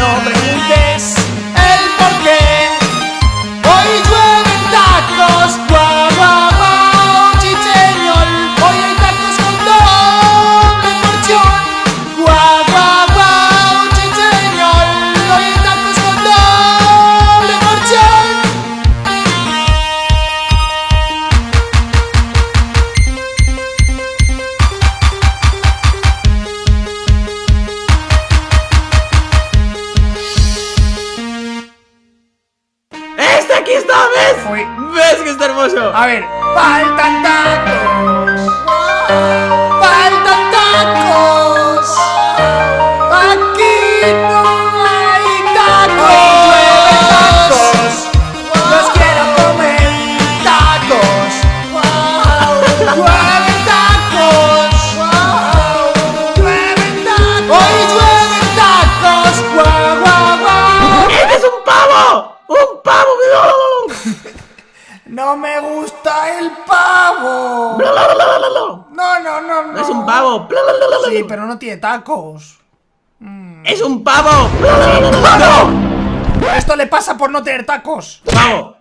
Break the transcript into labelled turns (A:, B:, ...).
A: nombre. aquí está, ¿ves? Fue... ¿Ves
B: que está hermoso? A ver, faltan
A: No me gusta el pavo.
B: ¡No
A: No, no, no, no.
B: es un pavo!
A: Sí, pero no tiene tacos.
B: ¡Es un pavo!
A: Esto le pasa por no tener tacos.
B: ¡Pavo!